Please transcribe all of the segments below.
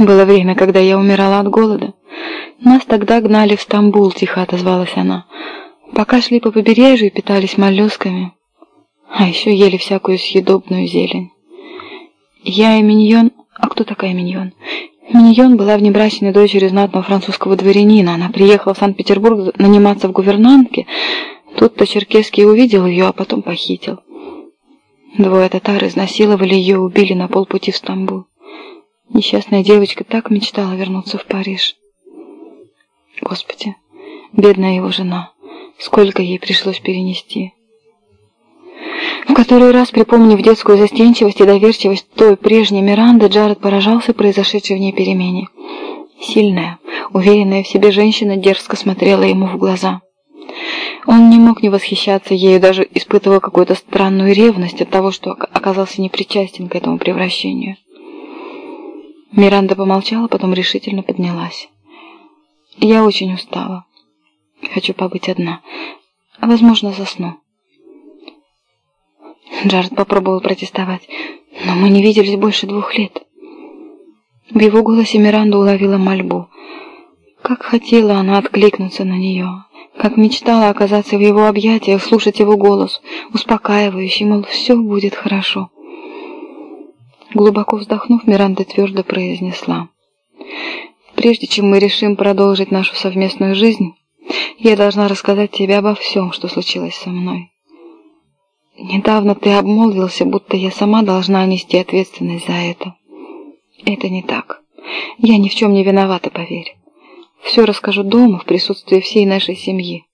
Было время, когда я умирала от голода. Нас тогда гнали в Стамбул, тихо отозвалась она. Пока шли по побережью, питались моллюсками. А еще ели всякую съедобную зелень. Я и Миньон... А кто такая Миньон? Миньон была внебрачной дочерью знатного французского дворянина. Она приехала в Санкт-Петербург наниматься в гувернантке. Тут-то Черкесский увидел ее, а потом похитил. Двое татар изнасиловали ее, убили на полпути в Стамбул. Несчастная девочка так мечтала вернуться в Париж. Господи, бедная его жена, сколько ей пришлось перенести. В который раз, припомнив детскую застенчивость и доверчивость той прежней Миранды, Джаред поражался произошедшей в ней перемене. Сильная, уверенная в себе женщина дерзко смотрела ему в глаза. Он не мог не восхищаться ею, даже испытывал какую-то странную ревность от того, что оказался непричастен к этому превращению. Миранда помолчала, потом решительно поднялась. «Я очень устала. Хочу побыть одна. Возможно, засну». Джаред попробовал протестовать, но мы не виделись больше двух лет. В его голосе Миранда уловила мольбу. Как хотела она откликнуться на нее, как мечтала оказаться в его объятиях, слушать его голос, успокаивающий, мол, все будет хорошо. Глубоко вздохнув, Миранда твердо произнесла. «Прежде чем мы решим продолжить нашу совместную жизнь, я должна рассказать тебе обо всем, что случилось со мной. Недавно ты обмолвился, будто я сама должна нести ответственность за это. Это не так. Я ни в чем не виновата, поверь. Все расскажу дома, в присутствии всей нашей семьи.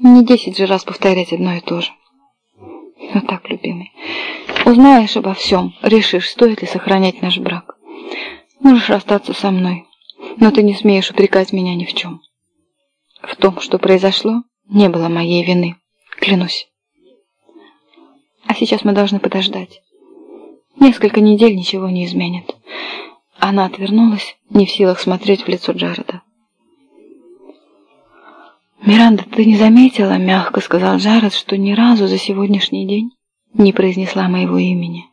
Не десять же раз повторять одно и то же. Но так, любимый, узнаешь обо всем, решишь, стоит ли сохранять наш брак. Можешь расстаться со мной, но ты не смеешь упрекать меня ни в чем. В том, что произошло, не было моей вины, клянусь. А сейчас мы должны подождать. Несколько недель ничего не изменит. Она отвернулась, не в силах смотреть в лицо Джареда. «Миранда, ты не заметила, — мягко сказал Джаред, — что ни разу за сегодняшний день не произнесла моего имени?»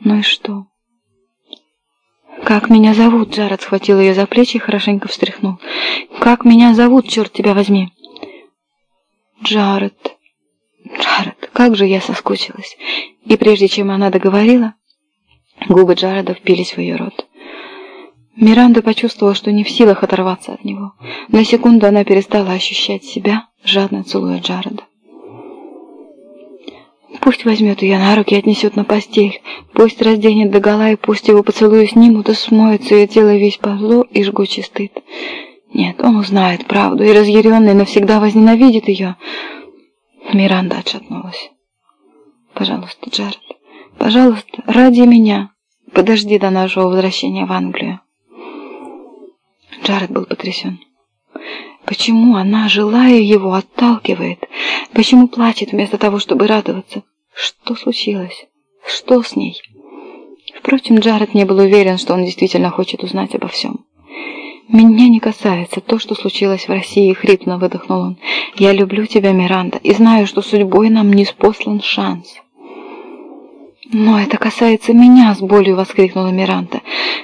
«Ну и что?» «Как меня зовут?» — Джаред схватил ее за плечи и хорошенько встряхнул. «Как меня зовут, черт тебя возьми?» «Джаред, Джаред, как же я соскучилась!» И прежде чем она договорила, губы Джареда впились в ее рот. Миранда почувствовала, что не в силах оторваться от него. На секунду она перестала ощущать себя, жадно целуя Джареда. Пусть возьмет ее на руки и отнесет на постель, пусть разденет догола и пусть его поцелуи снимут и смоется ее тело весь позор и жгучий стыд. Нет, он узнает правду и разъяренный навсегда возненавидит ее. Миранда отшатнулась. «Пожалуйста, Джаред, пожалуйста, ради меня, подожди до нашего возвращения в Англию». Джаред был потрясен. Почему она, желая его, отталкивает? Почему плачет вместо того, чтобы радоваться? Что случилось? Что с ней? Впрочем, Джаред не был уверен, что он действительно хочет узнать обо всем. «Меня не касается то, что случилось в России», — хрипло выдохнул он. «Я люблю тебя, Миранда, и знаю, что судьбой нам не спослан шанс». «Но это касается меня!» — с болью воскликнула Миранда.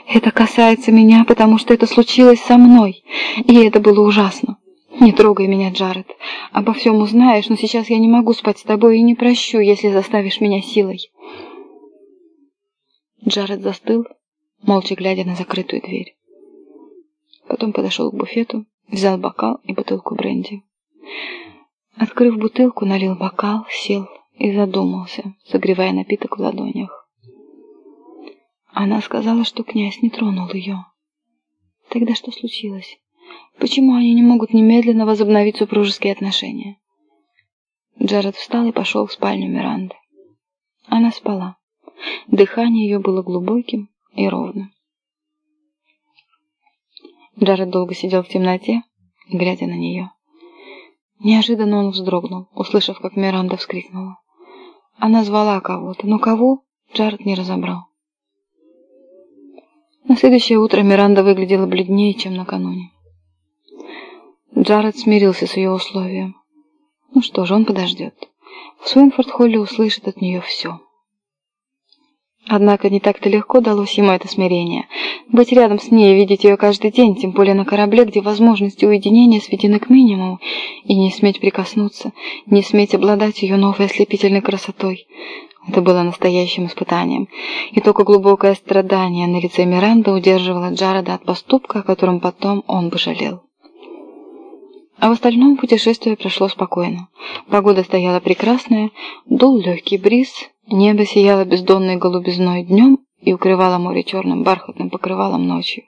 «Это касается меня, потому что это случилось со мной, и это было ужасно. Не трогай меня, Джаред. Обо всем узнаешь, но сейчас я не могу спать с тобой и не прощу, если заставишь меня силой». Джаред застыл, молча глядя на закрытую дверь. Потом подошел к буфету, взял бокал и бутылку бренди. Открыв бутылку, налил бокал, сел и задумался, согревая напиток в ладонях. Она сказала, что князь не тронул ее. Тогда что случилось? Почему они не могут немедленно возобновить супружеские отношения? Джаред встал и пошел в спальню Миранды. Она спала. Дыхание ее было глубоким и ровным. Джаред долго сидел в темноте, глядя на нее. Неожиданно он вздрогнул, услышав, как Миранда вскрикнула. Она звала кого-то, но кого Джаред не разобрал. На следующее утро Миранда выглядела бледнее, чем накануне. Джаред смирился с ее условием. Ну что же, он подождет. В Суинфорд-Холле услышит от нее все. Однако не так-то легко далось ему это смирение. Быть рядом с ней видеть ее каждый день, тем более на корабле, где возможности уединения сведены к минимуму, и не сметь прикоснуться, не сметь обладать ее новой ослепительной красотой. Это было настоящим испытанием, и только глубокое страдание на лице Миранды удерживало Джареда от поступка, о котором потом он бы жалел. А в остальном путешествие прошло спокойно. Погода стояла прекрасная, дул легкий бриз, небо сияло бездонной голубизной днем и укрывало море черным бархатным покрывалом ночью.